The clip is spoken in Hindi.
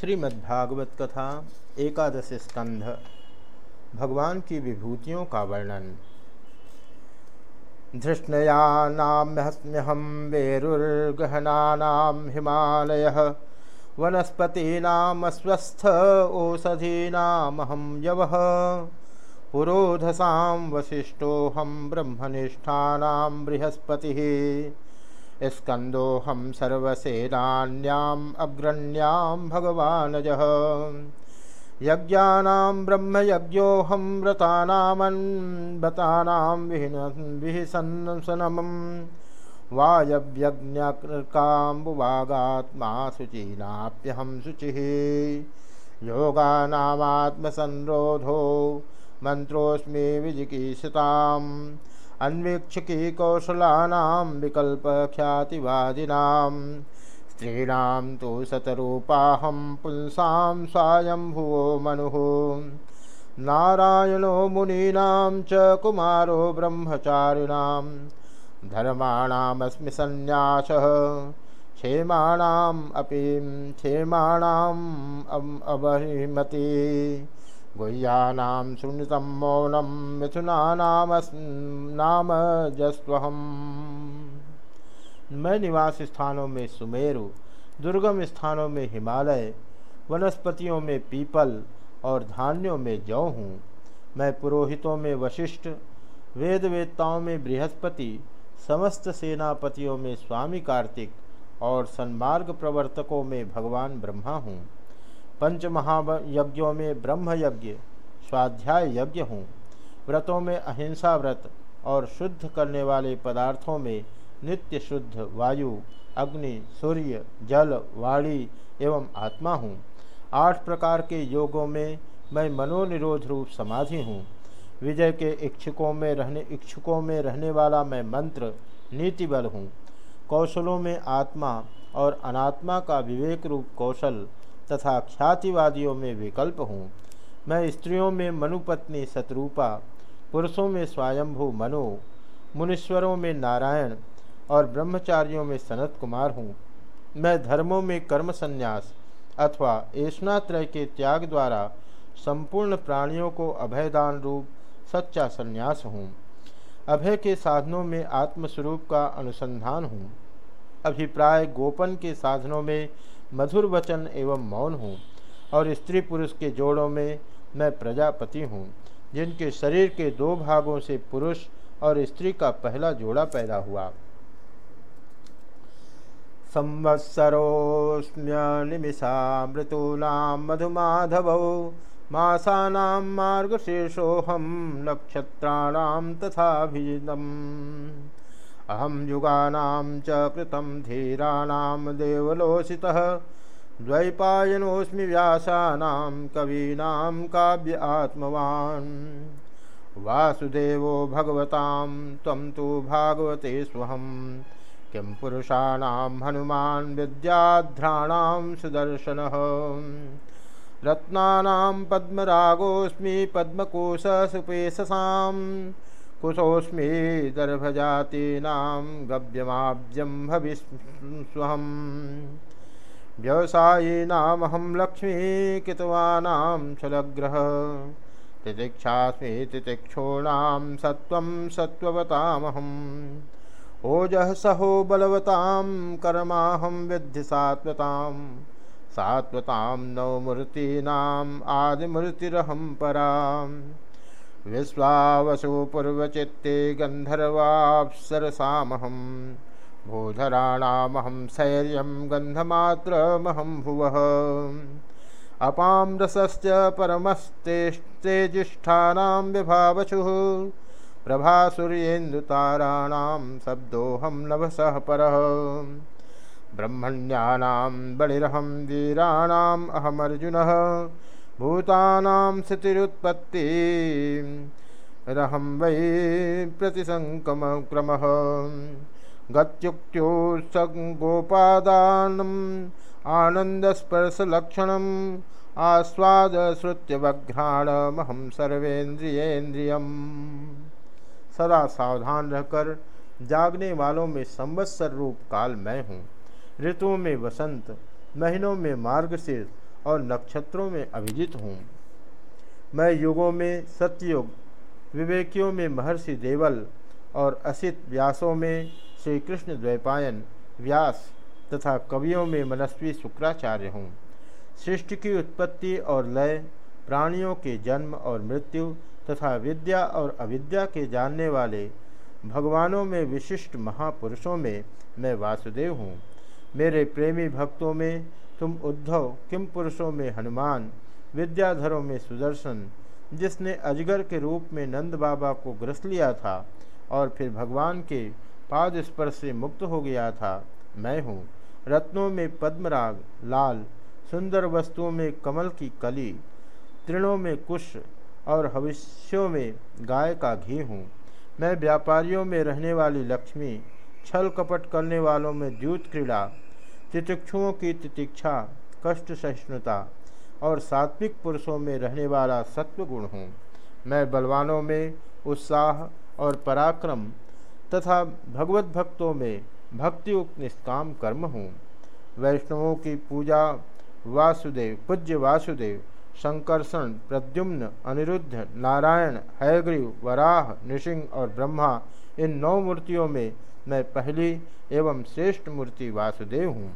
श्रीमद्भागवत कथा एकादश स्कंध भगवान की विभूतियों का वर्णन। धृष्णया नाम्यहस्म्यहम वेरुर्गहनानाम हिमालय, वनस्पतीनामस्वस्थ ओषधीनामहं यव। पुरोधसा वशिष्ठोऽहं ब्रह्मनिष्ठानां बृहस्पतिः। स्कंदोहम सर्वसेनान्याम अग्रण्याम भगवानजः। यज्ञानां ब्रह्मयज्ञोऽहं व्रतानामन्वतानां विहिसन्सनमं वायव्यज्ञकाम्बुवागात्मा शुचीनाप्यहं शुचिः। योगानामात्मसंरोधो मन्त्रोऽस्मि विजिकीषताम् अन्वीक्षकी कौशलानां विकल्पख्यातिवादिनां। स्त्रीणां तु शतरूपाहं पुंसां स्वायम्भुवो मनुः। नारायणो मुनीनां च कुमारो ब्रह्मचारिणां। धर्माणामस्मि सन्न्यासः। क्षेमाणाम् अपि, क्षेमाणाम् अवहिमति। गुह्यानां सुनितं मौनं मिथुनानाम नाम जस्वहम। मैं निवास स्थानों में सुमेरु, दुर्गम स्थानों में हिमालय, वनस्पतियों में पीपल और धान्यों में जौ हूँ मैं पुरोहितों में वशिष्ठ वेद वेदताओं में बृहस्पति, समस्त सेनापतियों में स्वामी कार्तिक और सन्मार्ग प्रवर्तकों में भगवान ब्रह्मा हूँ। पंच महायज्ञों में ब्रह्म यज्ञ स्वाध्याय यज्ञ हूँ। व्रतों में अहिंसा व्रत और शुद्ध करने वाले पदार्थों में नित्य शुद्ध वायु, अग्नि, सूर्य, जल, वाणी एवं आत्मा हूँ। आठ प्रकार के योगों में मैं मनोनिरोध रूप समाधि हूँ। विजय के इच्छुकों में रहने, इच्छुकों में रहने वाला मैं मंत्र नीति बल हूँ। कौशलों में आत्मा और अनात्मा का विवेक रूप कौशल तथा ख्यातिवादियों में विकल्प हूँ। मैं स्त्रियों में मनुपत्नी शत्रुपा पुरुषों में स्वयंभू मनु, मुनीश्वरों में नारायण और ब्रह्मचारियों में सनत कुमार हूँ। मैं धर्मों में कर्म संन्यास अथवा ऐष्णात्रय के त्याग द्वारा संपूर्ण प्राणियों को अभयदान रूप सच्चा संन्यास हूँ। अभय के साधनों में आत्मस्वरूप का अनुसंधान हूँ। अभिप्राय गोपन के साधनों में मधुर वचन एवं मौन हूँ, और स्त्री पुरुष के जोड़ों में मैं प्रजापति हूँ, जिनके शरीर के दो भागों से पुरुष और स्त्री का पहला जोड़ा पैदा हुआ। संवत्सरोस्म्य मृतूनाम मधुमाधव, मासानां मार्गशीर्षोऽहं नक्षत्राणां तथाभिजितम्। अहम युगानां च कृतं धीराणां देवलोसितः द्वैपायनोऽस्मि व्यासानां कवीनां काव्य आत्मवान्। वासुदेवो भगवतां, त्वं तु भागवते स्वहं। किं पुरुषाणां हनुमान् विद्याध्राणां सुदर्शनः। रत्नानां पद्मरागोऽस्मि पद्मकोशसुपेशसाम्। कुशोऽस्मि दर्भजातीनां गव्यमाब्जं भविष्वहम् व्यवसायीनामहं लक्ष्मीकृतवानां छलग्रह तितिक्षास्मि तितिक्षूणां सत्त्वं सत्त्ववतामहम्। ओजः सहो बलवतां कर्माहं विद्धि सात्वतां सात्वतां नवमूर्तीनाम् आदिमूर्तिरहं पराम्। विश्वावसु पूर्वचित्ते गन्धर्वाप्सरसामहं। भूधराणामहं शैर्यं गन्धमात्रमहं भुवः। अपां रसश्च परमस्तेस्तेजिष्ठानां विभावशुः। प्रभासूर्येन्दुताराणां शब्दोऽहं नभसः परः। ब्रह्मण्यानां बलिरहं वीराणाम् अहमर्जुनः। भूतानां स्थितिरुत्पत्ति। रहं वै प्रतिसङ्कमक्रमः गत्युक्त्योत्सङ्गोपादानम् आनन्दस्पर्शलक्षणम्, आस्वादश्रुत्यवघ्राणमहं सर्वेन्द्रियेन्द्रियम्। सदा सावधान रहकर जागने वालों में संवत्सर रूप काल मैं हूँ। ऋतुओं में वसंत, महीनों में मार्गशीर्ष और नक्षत्रों में अभिजित हूँ। मैं युगों में सत्ययुग विवेकियों में महर्षि देवल और असित व्यासों में श्री कृष्ण द्वैपायन, व्यास तथा कवियों में मनस्वी शुक्राचार्य हूँ। सृष्टि की उत्पत्ति और लय, प्राणियों के जन्म और मृत्यु तथा विद्या और अविद्या के जानने वाले भगवानों में विशिष्ट महापुरुषों में मैं वासुदेव हूँ। मेरे प्रेमी भक्तों में तुम उद्धव, किम पुरुषों में हनुमान, विद्याधरों में सुदर्शन, जिसने अजगर के रूप में नंद बाबा को ग्रस लिया था और फिर भगवान के पाद स्पर्श से मुक्त हो गया था, मैं हूँ। रत्नों में पद्मराग, लाल, सुंदर वस्तुओं में कमल की कली, तृणों में कुश और हविष्यों में गाय का घी हूँ। मैं व्यापारियों में रहने वाली लक्ष्मी, छल कपट करने वालों में द्यूत क्रीड़ा तितिक्षुओं की तितिक्षा, कष्ट सहिष्णुता और सात्विक पुरुषों में रहने वाला सत्व गुण हूँ। मैं बलवानों में उत्साह और पराक्रम तथा भगवत भक्तों में भक्तियुक्त निष्काम कर्म हूँ। वैष्णवों की पूजा वासुदेव, पूज्य वासुदेव शंकरषण प्रद्युम्न, अनिरुद्ध, नारायण हैग्रीव वराह, नृसिंह और ब्रह्मा इन नौ मूर्तियों में मैं पहली एवं श्रेष्ठ मूर्ति वासुदेव हूँ।